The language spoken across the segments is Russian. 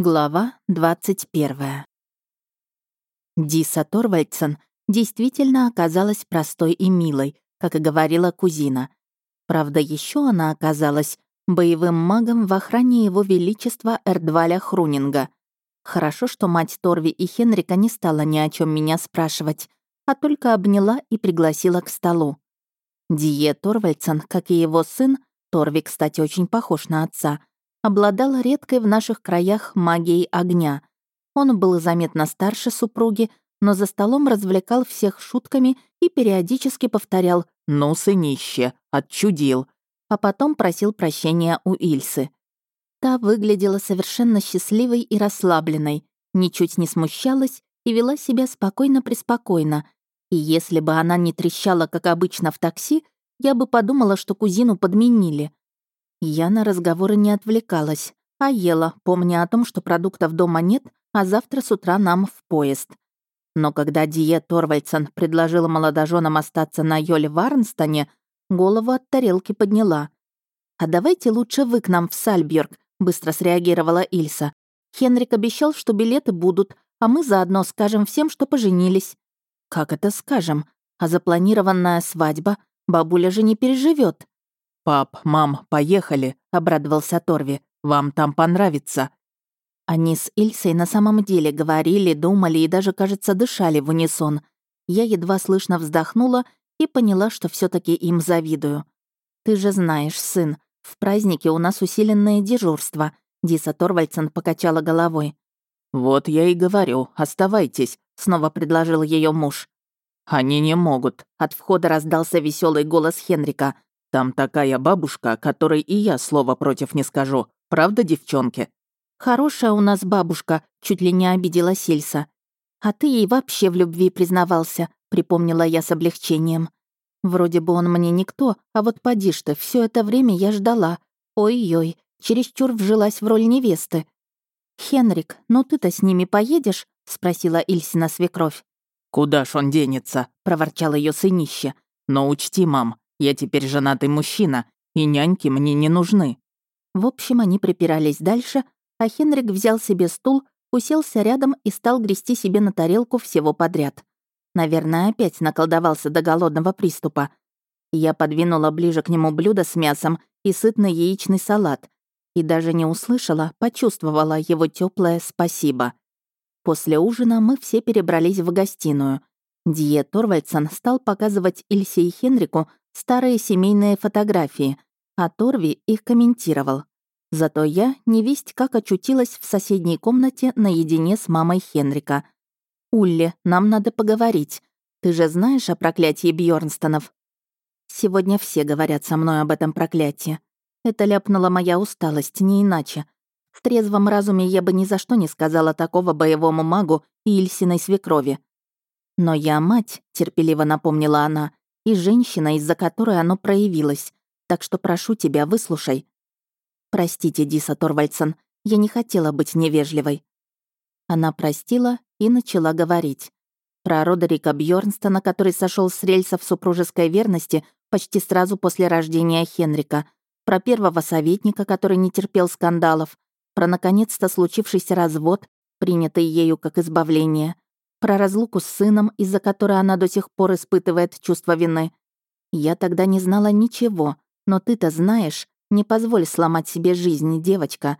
Глава 21. Диса Торвальдсен действительно оказалась простой и милой, как и говорила кузина. Правда, еще она оказалась боевым магом в охране его величества Эрдваля Хрунинга. Хорошо, что мать Торви и Хенрика не стала ни о чем меня спрашивать, а только обняла и пригласила к столу. Дие Торвальдсен, как и его сын, Торви, кстати, очень похож на отца, обладал редкой в наших краях магией огня. Он был заметно старше супруги, но за столом развлекал всех шутками и периодически повторял «Ну, сынище, отчудил», а потом просил прощения у Ильсы. Та выглядела совершенно счастливой и расслабленной, ничуть не смущалась и вела себя спокойно-преспокойно. И если бы она не трещала, как обычно, в такси, я бы подумала, что кузину подменили. Я на разговоры не отвлекалась, а ела, помня о том, что продуктов дома нет, а завтра с утра нам в поезд. Но когда Дие Торвальдсен предложила молодоженам остаться на Йоле Варнстоне, голову от тарелки подняла. «А давайте лучше вы к нам в Сальбьерг», — быстро среагировала Ильса. «Хенрик обещал, что билеты будут, а мы заодно скажем всем, что поженились». «Как это скажем? А запланированная свадьба? Бабуля же не переживет. «Пап, мам, поехали», — обрадовался Торви. «Вам там понравится». Они с Ильсой на самом деле говорили, думали и даже, кажется, дышали в унисон. Я едва слышно вздохнула и поняла, что все таки им завидую. «Ты же знаешь, сын, в празднике у нас усиленное дежурство», — Диса Торвальдсен покачала головой. «Вот я и говорю, оставайтесь», — снова предложил ее муж. «Они не могут», — от входа раздался веселый голос Хенрика — там такая бабушка, которой и я слова против не скажу. Правда, девчонки?» «Хорошая у нас бабушка», — чуть ли не обидела Сильса. «А ты ей вообще в любви признавался», — припомнила я с облегчением. «Вроде бы он мне никто, а вот поди ж ты, все это время я ждала. Ой-ой, чересчур вжилась в роль невесты». «Хенрик, ну ты-то с ними поедешь?» — спросила Ильсина свекровь. «Куда ж он денется?» — проворчал ее сынище. «Но учти, мам, я теперь женатый мужчина, и няньки мне не нужны». В общем, они припирались дальше, а Хенрик взял себе стул, уселся рядом и стал грести себе на тарелку всего подряд. Наверное, опять наколдовался до голодного приступа. Я подвинула ближе к нему блюдо с мясом и сытный яичный салат. И даже не услышала, почувствовала его теплое «спасибо». После ужина мы все перебрались в гостиную. Дие Торвальдсон стал показывать Ильсе и Хенрику старые семейные фотографии, а Торви их комментировал. Зато я не весть как очутилась в соседней комнате наедине с мамой Хенрика. «Улли, нам надо поговорить. Ты же знаешь о проклятии Бьорнстонов?» Сегодня все говорят со мной об этом проклятии. Это ляпнула моя усталость, не иначе. В трезвом разуме я бы ни за что не сказала такого боевому магу и Ильсиной свекрови. «Но я мать», — терпеливо напомнила она, и женщина, из-за которой оно проявилось. Так что прошу тебя, выслушай». «Простите, Диса Торвальдсон, я не хотела быть невежливой». Она простила и начала говорить. Про Родерика Бьорнстона, который сошел с рельсов супружеской верности почти сразу после рождения Хенрика, про первого советника, который не терпел скандалов, про наконец-то случившийся развод, принятый ею как избавление — про разлуку с сыном, из-за которой она до сих пор испытывает чувство вины. Я тогда не знала ничего, но ты-то знаешь, не позволь сломать себе жизнь, девочка.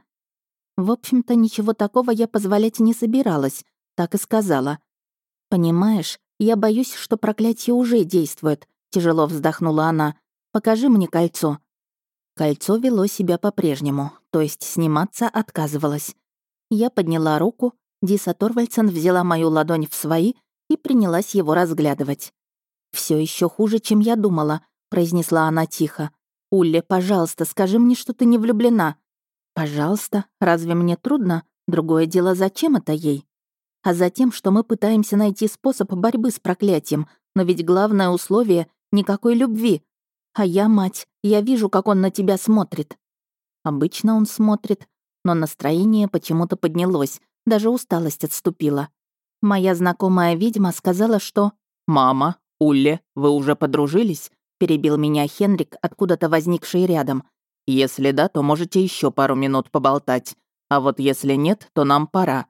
В общем-то, ничего такого я позволять не собиралась, так и сказала. Понимаешь, я боюсь, что проклятие уже действует, тяжело вздохнула она. Покажи мне кольцо. Кольцо вело себя по-прежнему, то есть сниматься отказывалось. Я подняла руку, Диса Торвальдсен взяла мою ладонь в свои и принялась его разглядывать. Все еще хуже, чем я думала», — произнесла она тихо. «Улли, пожалуйста, скажи мне, что ты не влюблена». «Пожалуйста, разве мне трудно? Другое дело, зачем это ей?» «А затем, что мы пытаемся найти способ борьбы с проклятием, но ведь главное условие — никакой любви. А я, мать, я вижу, как он на тебя смотрит». Обычно он смотрит, но настроение почему-то поднялось, даже усталость отступила. Моя знакомая ведьма сказала, что... «Мама, Улле, вы уже подружились?» перебил меня Хенрик, откуда-то возникший рядом. «Если да, то можете еще пару минут поболтать. А вот если нет, то нам пора».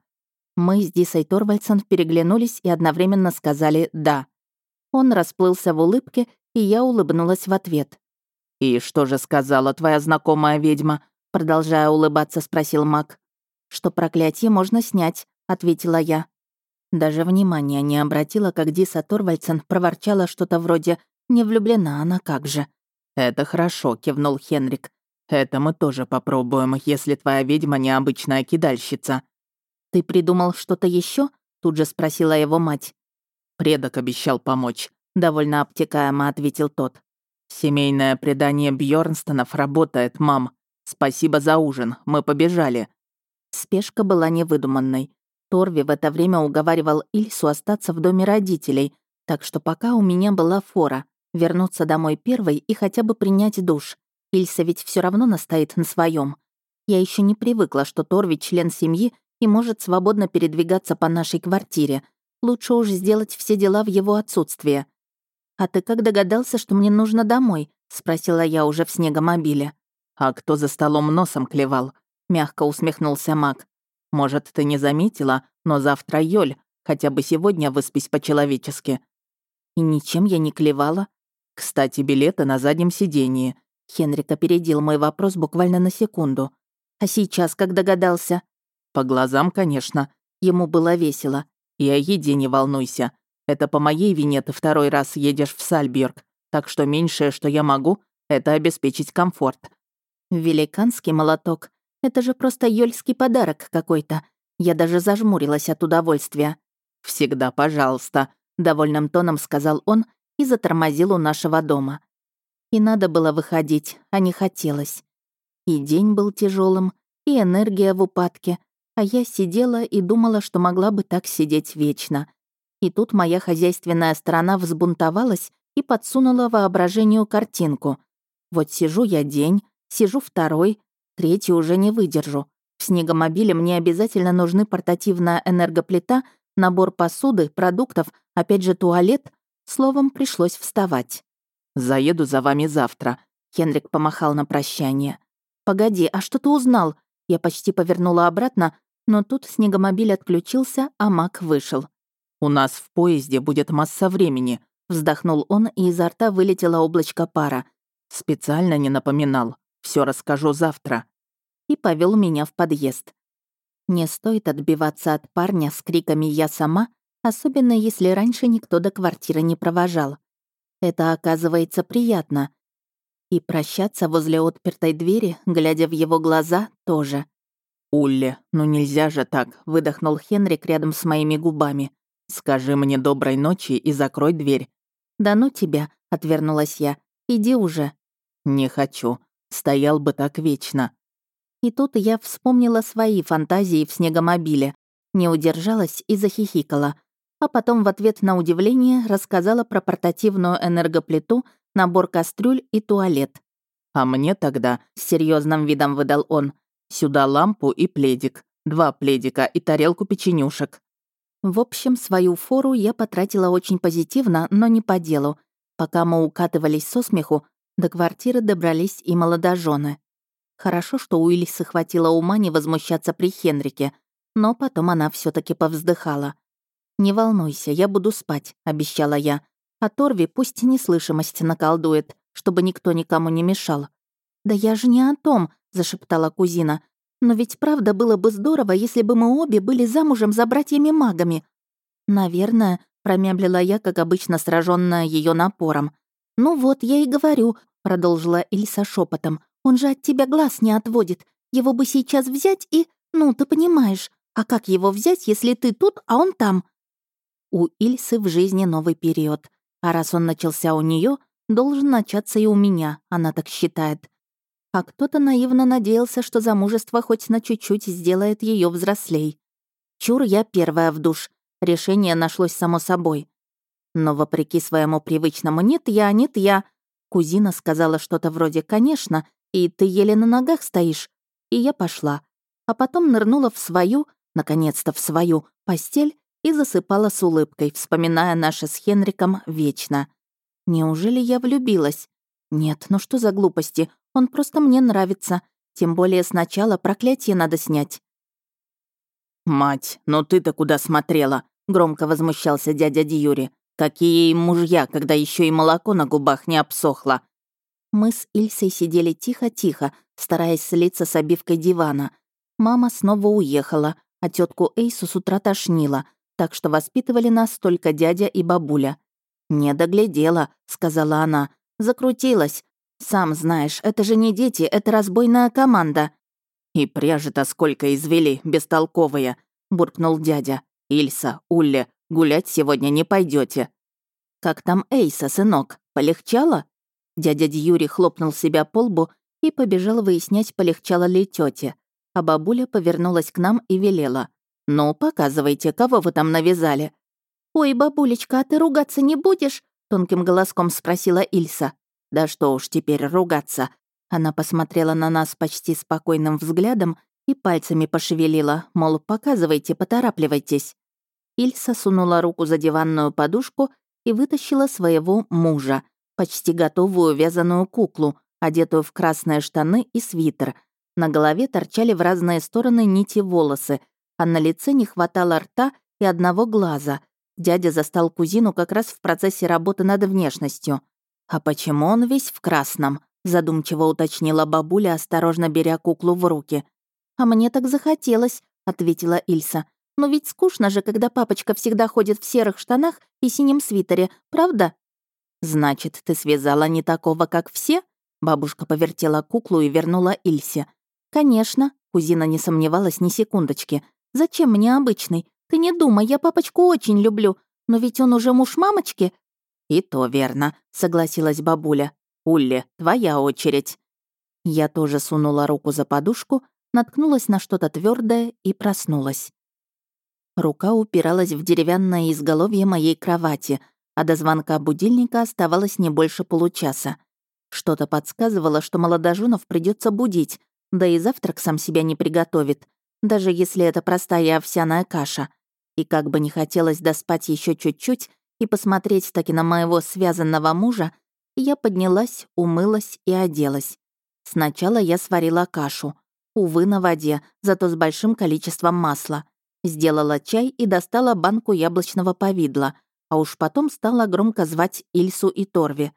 Мы с Дисой Торвальдсен переглянулись и одновременно сказали «да». Он расплылся в улыбке, и я улыбнулась в ответ. «И что же сказала твоя знакомая ведьма?» Продолжая улыбаться, спросил маг. «Что проклятие можно снять», — ответила я. Даже внимания не обратила, как Диса Торвальдсен проворчала что-то вроде «не влюблена она как же». «Это хорошо», — кивнул Хенрик. «Это мы тоже попробуем, если твоя ведьма необычная кидальщица». «Ты придумал что-то еще? тут же спросила его мать. «Предок обещал помочь», — довольно обтекаемо ответил тот. «Семейное предание Бьорнстонов работает, мам. Спасибо за ужин, мы побежали». Спешка была невыдуманной. Торви в это время уговаривал Ильсу остаться в доме родителей, так что пока у меня была фора — вернуться домой первой и хотя бы принять душ. Ильса ведь все равно настоит на своем. Я еще не привыкла, что Торви — член семьи и может свободно передвигаться по нашей квартире. Лучше уж сделать все дела в его отсутствие. «А ты как догадался, что мне нужно домой?» — спросила я уже в снегомобиле. «А кто за столом носом клевал?» — мягко усмехнулся Мак. «Может, ты не заметила, но завтра Йоль. Хотя бы сегодня выспись по-человечески». «И ничем я не клевала?» «Кстати, билеты на заднем сидении». Хенрик опередил мой вопрос буквально на секунду. «А сейчас как догадался?» «По глазам, конечно». Ему было весело. «И о еде не волнуйся. Это по моей вине ты второй раз едешь в Сальберг, так что меньшее, что я могу, это обеспечить комфорт. Великанский молоток. Это же просто ёльский подарок какой-то. Я даже зажмурилась от удовольствия. «Всегда пожалуйста», — довольным тоном сказал он и затормозил у нашего дома. И надо было выходить, а не хотелось. И день был тяжелым, и энергия в упадке, а я сидела и думала, что могла бы так сидеть вечно. И тут моя хозяйственная сторона взбунтовалась и подсунула воображению картинку. Вот сижу я день, Сижу второй, третий уже не выдержу. В снегомобиле мне обязательно нужны портативная энергоплита, набор посуды, продуктов, опять же туалет. Словом, пришлось вставать. «Заеду за вами завтра», — Хенрик помахал на прощание. «Погоди, а что ты узнал?» Я почти повернула обратно, но тут снегомобиль отключился, а Мак вышел. «У нас в поезде будет масса времени», — вздохнул он, и изо рта вылетело облачко пара. «Специально не напоминал. Все расскажу завтра». И повел меня в подъезд. Не стоит отбиваться от парня с криками «я сама», особенно если раньше никто до квартиры не провожал. Это оказывается приятно. И прощаться возле отпертой двери, глядя в его глаза, тоже. «Улли, ну нельзя же так», — выдохнул Хенрик рядом с моими губами. «Скажи мне доброй ночи и закрой дверь». «Да ну тебя», — отвернулась я. «Иди уже». «Не хочу. Стоял бы так вечно. И тут я вспомнила свои фантазии в снегомобиле, не удержалась и захихикала, а потом в ответ на удивление рассказала про портативную энергоплиту, набор кастрюль и туалет. «А мне тогда», — с серьезным видом выдал он, «сюда лампу и пледик, два пледика и тарелку печенюшек». В общем, свою фору я потратила очень позитивно, но не по делу. Пока мы укатывались со смеху, до квартиры добрались и молодожены. Хорошо, что у Ильсы хватило ума не возмущаться при Хенрике, но потом она все таки повздыхала. «Не волнуйся, я буду спать», — обещала я. «А Торви пусть неслышимость наколдует, чтобы никто никому не мешал». «Да я же не о том», — зашептала кузина. «Но ведь правда было бы здорово, если бы мы обе были замужем за братьями-магами». «Наверное», — промямлила я, как обычно сраженная ее напором. «Ну вот, я и говорю, продолжила Ильса шепотом. «Он же от тебя глаз не отводит. Его бы сейчас взять и... Ну, ты понимаешь. А как его взять, если ты тут, а он там?» У Ильсы в жизни новый период. А раз он начался у нее, должен начаться и у меня, она так считает. А кто-то наивно надеялся, что замужество хоть на чуть-чуть сделает ее взрослей. Чур я первая в душ. Решение нашлось само собой. Но вопреки своему привычному «нет я, нет я», Кузина сказала что-то вроде «конечно», и ты еле на ногах стоишь. И я пошла. А потом нырнула в свою, наконец-то в свою, постель и засыпала с улыбкой, вспоминая наше с Хенриком вечно. Неужели я влюбилась? Нет, ну что за глупости? Он просто мне нравится. Тем более сначала проклятие надо снять. «Мать, ну ты-то куда смотрела?» — громко возмущался дядя Дьюри. «Какие им мужья, когда еще и молоко на губах не обсохло?» Мы с Ильсой сидели тихо-тихо, стараясь слиться с обивкой дивана. Мама снова уехала, а тетку Эйсу с утра тошнила, так что воспитывали нас только дядя и бабуля. «Не доглядела», — сказала она. «Закрутилась. Сам знаешь, это же не дети, это разбойная команда». «И пряжи-то сколько извели, бестолковые», — буркнул дядя. «Ильса, Улле, гулять сегодня не пойдете. «Как там Эйса, сынок? Полегчало?» Дядя Дьюри хлопнул себя по лбу и побежал выяснять, полегчало ли тете. А бабуля повернулась к нам и велела. «Ну, показывайте, кого вы там навязали». «Ой, бабулечка, а ты ругаться не будешь?» — тонким голоском спросила Ильса. «Да что уж теперь ругаться». Она посмотрела на нас почти спокойным взглядом и пальцами пошевелила, мол, показывайте, поторапливайтесь. Ильса сунула руку за диванную подушку и вытащила своего мужа, почти готовую вязаную куклу, одетую в красные штаны и свитер. На голове торчали в разные стороны нити волосы, а на лице не хватало рта и одного глаза. Дядя застал кузину как раз в процессе работы над внешностью. «А почему он весь в красном?» — задумчиво уточнила бабуля, осторожно беря куклу в руки. «А мне так захотелось», — ответила Ильса. «Но ведь скучно же, когда папочка всегда ходит в серых штанах и синем свитере, правда?» «Значит, ты связала не такого, как все?» Бабушка повертела куклу и вернула Ильсе. «Конечно», — кузина не сомневалась ни секундочки. «Зачем мне обычный? Ты не думай, я папочку очень люблю, но ведь он уже муж мамочки». «И то верно», — согласилась бабуля. «Улли, твоя очередь». Я тоже сунула руку за подушку, наткнулась на что-то твердое и проснулась. Рука упиралась в деревянное изголовье моей кровати, а до звонка будильника оставалось не больше получаса. Что-то подсказывало, что молодоженов придется будить, да и завтрак сам себя не приготовит, даже если это простая овсяная каша. И как бы не хотелось доспать еще чуть-чуть и посмотреть таки на моего связанного мужа, я поднялась, умылась и оделась. Сначала я сварила кашу. Увы, на воде, зато с большим количеством масла. Сделала чай и достала банку яблочного повидла, а уж потом стала громко звать Ильсу и Торви.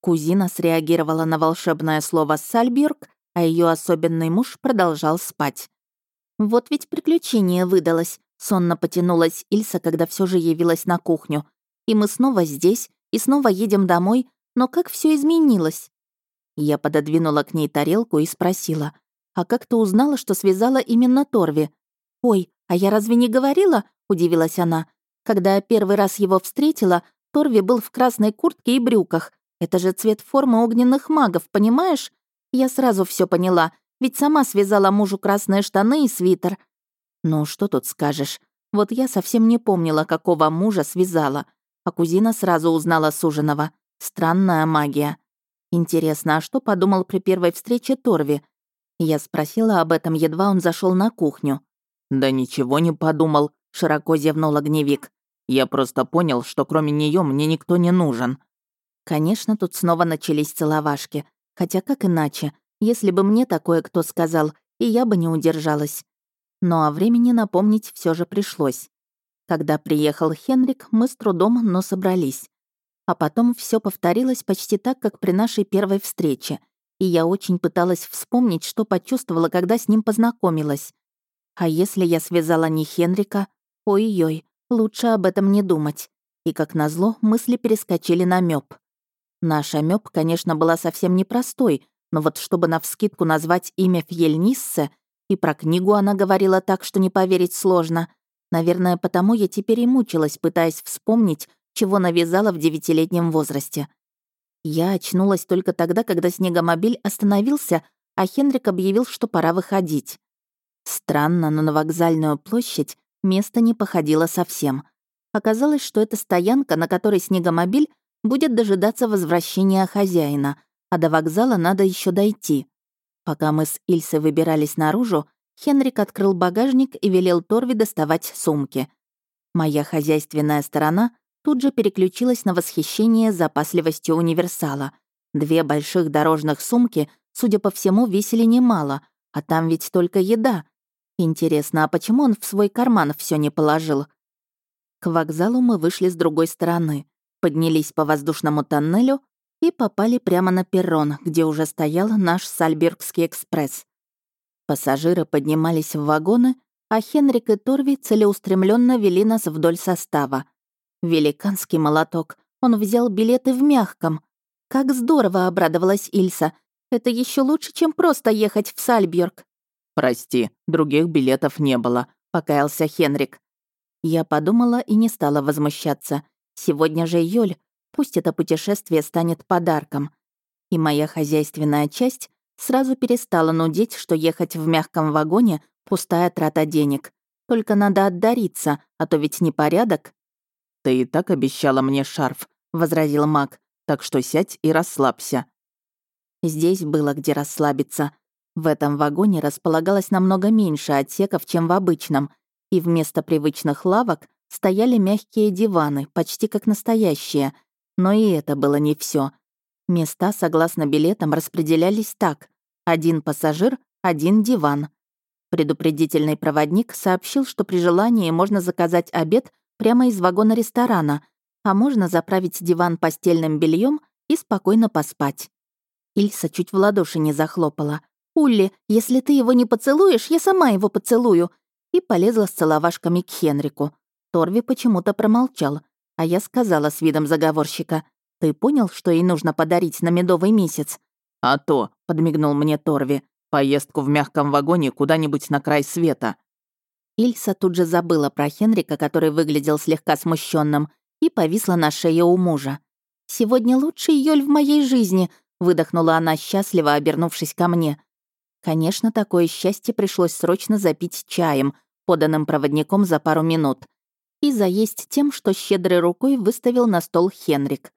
Кузина среагировала на волшебное слово «Сальберг», а ее особенный муж продолжал спать. Вот ведь приключение выдалось. Сонно потянулась Ильса, когда все же явилась на кухню. И мы снова здесь, и снова едем домой, но как все изменилось? Я пододвинула к ней тарелку и спросила, «А как ты узнала, что связала именно Торви?» «Ой, а я разве не говорила?» — удивилась она. «Когда я первый раз его встретила, Торви был в красной куртке и брюках. Это же цвет формы огненных магов, понимаешь? Я сразу все поняла, ведь сама связала мужу красные штаны и свитер. Ну, что тут скажешь? Вот я совсем не помнила, какого мужа связала. А кузина сразу узнала суженого. Странная магия. Интересно, а что подумал при первой встрече Торви? Я спросила об этом, едва он зашел на кухню. «Да ничего не подумал», — широко зевнул огневик. «Я просто понял, что кроме нее мне никто не нужен». Конечно, тут снова начались целовашки. Хотя как иначе? Если бы мне такое кто сказал, и я бы не удержалась. Но о времени напомнить все же пришлось. Когда приехал Хенрик, мы с трудом, но собрались. А потом все повторилось почти так, как при нашей первой встрече. И я очень пыталась вспомнить, что почувствовала, когда с ним познакомилась. А если я связала не Хенрика? Ой-ой, лучше об этом не думать. И, как назло, мысли перескочили на мёб. Наша мёб, конечно, была совсем непростой, но вот чтобы навскидку назвать имя Фьельниссе, и про книгу она говорила так, что не поверить сложно. Наверное, потому я теперь и мучилась, пытаясь вспомнить, чего навязала в девятилетнем возрасте. Я очнулась только тогда, когда снегомобиль остановился, а Хенрик объявил, что пора выходить. Странно, но на вокзальную площадь место не походило совсем. Оказалось, что это стоянка, на которой снегомобиль будет дожидаться возвращения хозяина, а до вокзала надо еще дойти. Пока мы с Ильсой выбирались наружу, Хенрик открыл багажник и велел Торви доставать сумки. Моя хозяйственная сторона тут же переключилась на восхищение запасливостью универсала. Две больших дорожных сумки, судя по всему, весили немало, а там ведь только еда. Интересно, а почему он в свой карман все не положил? К вокзалу мы вышли с другой стороны, поднялись по воздушному тоннелю и попали прямо на перрон, где уже стоял наш Сальбергский экспресс. Пассажиры поднимались в вагоны, а Хенрик и Торви целеустремленно вели нас вдоль состава. Великанский молоток. Он взял билеты в мягком. Как здорово обрадовалась Ильса. Это еще лучше, чем просто ехать в Сальберг. «Прости, других билетов не было», — покаялся Хенрик. Я подумала и не стала возмущаться. Сегодня же Йоль, пусть это путешествие станет подарком. И моя хозяйственная часть сразу перестала нудеть, что ехать в мягком вагоне — пустая трата денег. Только надо отдариться, а то ведь непорядок. «Ты и так обещала мне шарф», — возразил маг, «так что сядь и расслабься». Здесь было где расслабиться. В этом вагоне располагалось намного меньше отсеков, чем в обычном, и вместо привычных лавок стояли мягкие диваны, почти как настоящие. Но и это было не все. Места, согласно билетам, распределялись так. Один пассажир, один диван. Предупредительный проводник сообщил, что при желании можно заказать обед прямо из вагона ресторана, а можно заправить диван постельным бельем и спокойно поспать. Ильса чуть в ладоши не захлопала. «Улли, если ты его не поцелуешь, я сама его поцелую!» И полезла с целовашками к Хенрику. Торви почему-то промолчал, а я сказала с видом заговорщика. «Ты понял, что ей нужно подарить на медовый месяц?» «А то», — подмигнул мне Торви, «поездку в мягком вагоне куда-нибудь на край света». Ильса тут же забыла про Хенрика, который выглядел слегка смущенным, и повисла на шее у мужа. «Сегодня лучший Йоль в моей жизни», — выдохнула она счастливо, обернувшись ко мне. Конечно, такое счастье пришлось срочно запить чаем, поданным проводником за пару минут, и заесть тем, что щедрой рукой выставил на стол Хенрик.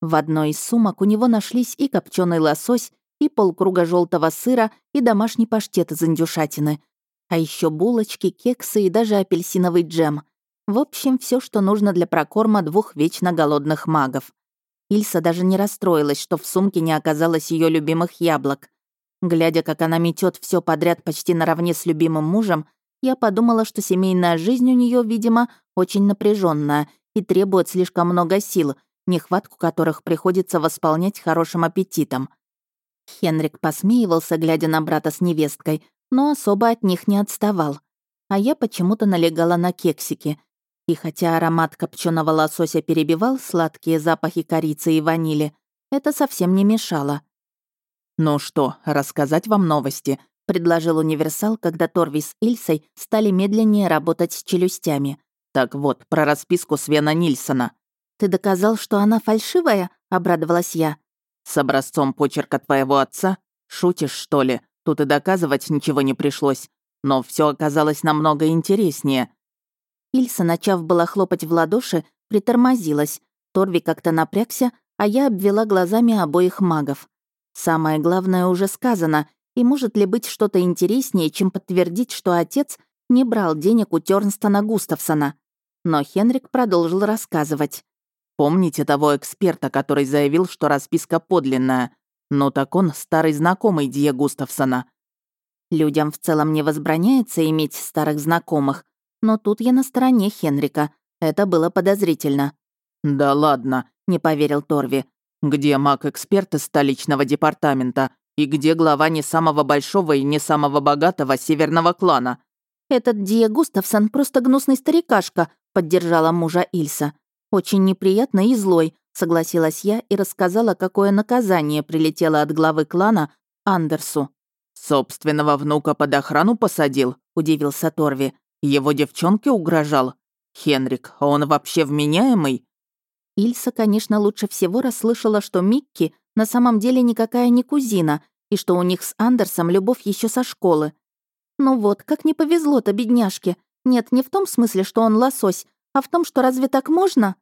В одной из сумок у него нашлись и копченый лосось, и полкруга желтого сыра, и домашний паштет из индюшатины. А еще булочки, кексы и даже апельсиновый джем. В общем, все, что нужно для прокорма двух вечно голодных магов. Ильса даже не расстроилась, что в сумке не оказалось ее любимых яблок. Глядя, как она метет все подряд почти наравне с любимым мужем, я подумала, что семейная жизнь у нее, видимо, очень напряженная и требует слишком много сил, нехватку которых приходится восполнять хорошим аппетитом. Хенрик посмеивался, глядя на брата с невесткой, но особо от них не отставал. А я почему-то налегала на кексики. И хотя аромат копченого лосося перебивал сладкие запахи корицы и ванили, это совсем не мешало. «Ну что, рассказать вам новости?» — предложил универсал, когда Торви с Ильсой стали медленнее работать с челюстями. «Так вот, про расписку Свена Нильсона». «Ты доказал, что она фальшивая?» — обрадовалась я. «С образцом почерка твоего отца? Шутишь, что ли? Тут и доказывать ничего не пришлось. Но все оказалось намного интереснее». Ильса, начав было хлопать в ладоши, притормозилась. Торви как-то напрягся, а я обвела глазами обоих магов. Самое главное уже сказано, и может ли быть что-то интереснее, чем подтвердить, что отец не брал денег у Тёрнстона Густавсона? Но Хенрик продолжил рассказывать. «Помните того эксперта, который заявил, что расписка подлинная? Ну так он старый знакомый Дье Густавсона». Людям в целом не возбраняется иметь старых знакомых, но тут я на стороне Хенрика. Это было подозрительно. «Да ладно», — не поверил Торви. Где маг-эксперт из столичного департамента? И где глава не самого большого и не самого богатого северного клана? «Этот Дия Густавсон просто гнусный старикашка», — поддержала мужа Ильса. «Очень неприятный и злой», — согласилась я и рассказала, какое наказание прилетело от главы клана Андерсу. «Собственного внука под охрану посадил?» — удивился Торви. «Его девчонке угрожал? Хенрик, он вообще вменяемый?» Ильса, конечно, лучше всего расслышала, что Микки на самом деле никакая не кузина, и что у них с Андерсом любовь еще со школы. Ну вот, как не повезло-то бедняжке. Нет, не в том смысле, что он лосось, а в том, что разве так можно?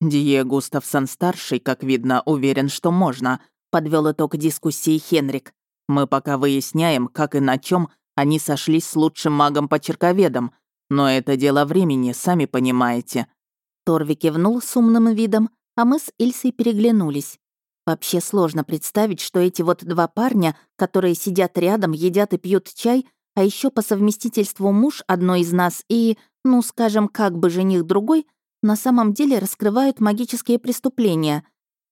Дие Густавсон-старший, как видно, уверен, что можно, подвел итог дискуссии Хенрик. Мы пока выясняем, как и на чем они сошлись с лучшим магом-почерковедом, но это дело времени, сами понимаете. Торви кивнул с умным видом, а мы с Ильсой переглянулись. Вообще сложно представить, что эти вот два парня, которые сидят рядом, едят и пьют чай, а еще по совместительству муж одной из нас и, ну, скажем, как бы жених другой, на самом деле раскрывают магические преступления.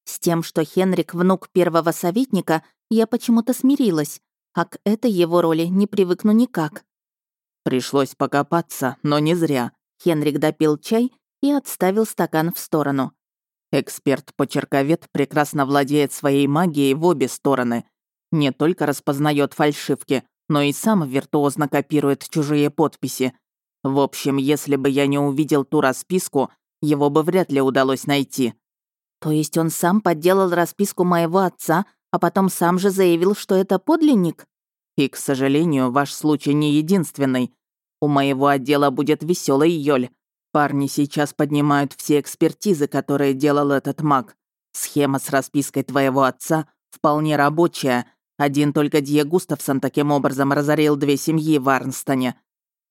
С тем, что Хенрик — внук первого советника, я почему-то смирилась, а к этой его роли не привыкну никак. Пришлось покопаться, но не зря. Хенрик допил чай и отставил стакан в сторону. Эксперт-почерковед прекрасно владеет своей магией в обе стороны. Не только распознает фальшивки, но и сам виртуозно копирует чужие подписи. В общем, если бы я не увидел ту расписку, его бы вряд ли удалось найти. То есть он сам подделал расписку моего отца, а потом сам же заявил, что это подлинник? И, к сожалению, ваш случай не единственный. У моего отдела будет веселый Йоль. Парни сейчас поднимают все экспертизы, которые делал этот маг. Схема с распиской твоего отца вполне рабочая, один только Дье Густавсон таким образом разорил две семьи в Арнстоне.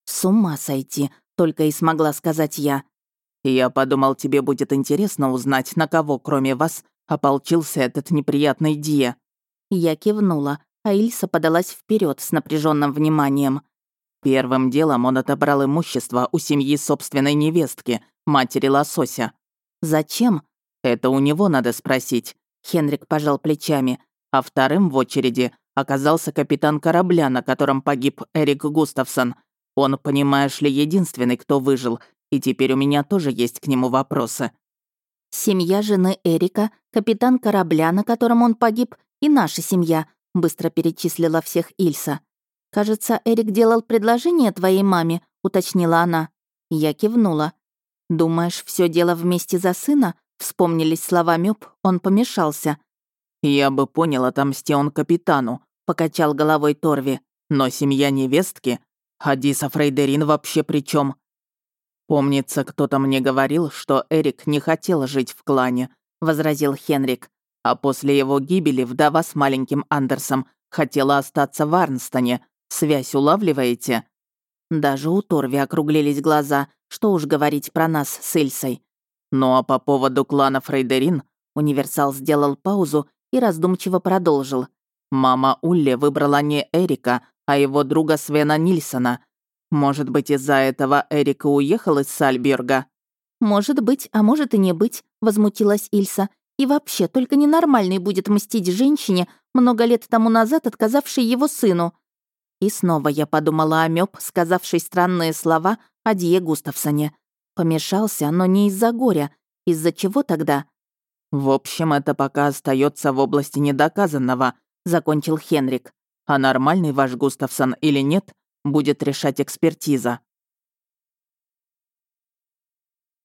«С ума сойти», — только и смогла сказать я. «Я подумал, тебе будет интересно узнать, на кого, кроме вас, ополчился этот неприятный Дье». Я кивнула, а Ильса подалась вперед с напряженным вниманием. Первым делом он отобрал имущество у семьи собственной невестки, матери лосося. «Зачем?» «Это у него надо спросить», — Хенрик пожал плечами а вторым в очереди оказался капитан корабля, на котором погиб Эрик Густавсон. Он, понимаешь ли, единственный, кто выжил, и теперь у меня тоже есть к нему вопросы. «Семья жены Эрика, капитан корабля, на котором он погиб, и наша семья», — быстро перечислила всех Ильса. «Кажется, Эрик делал предложение твоей маме», — уточнила она. Я кивнула. «Думаешь, все дело вместе за сына?» Вспомнились слова Мёб, он помешался. «Я бы понял, отомсти он капитану», — покачал головой Торви. «Но семья невестки? Хадиса Фрейдерин вообще при чем? «Помнится, кто-то мне говорил, что Эрик не хотел жить в клане», — возразил Хенрик. «А после его гибели вдова с маленьким Андерсом хотела остаться в Арнстоне. Связь улавливаете?» Даже у Торви округлились глаза, что уж говорить про нас с Ильсой. «Ну а по поводу клана Фрейдерин...» Универсал сделал паузу и раздумчиво продолжил. «Мама Улли выбрала не Эрика, а его друга Свена Нильсона. Может быть, из-за этого Эрика уехал из Сальберга?» «Может быть, а может и не быть», — возмутилась Ильса. «И вообще, только ненормальный будет мстить женщине, много лет тому назад отказавшей его сыну». И снова я подумала о Мёб, сказавшей странные слова о Дие Густавсоне. Помешался, но не из-за горя. Из-за чего тогда? «В общем, это пока остается в области недоказанного», — закончил Хенрик. «А нормальный ваш Густавсон или нет, будет решать экспертиза».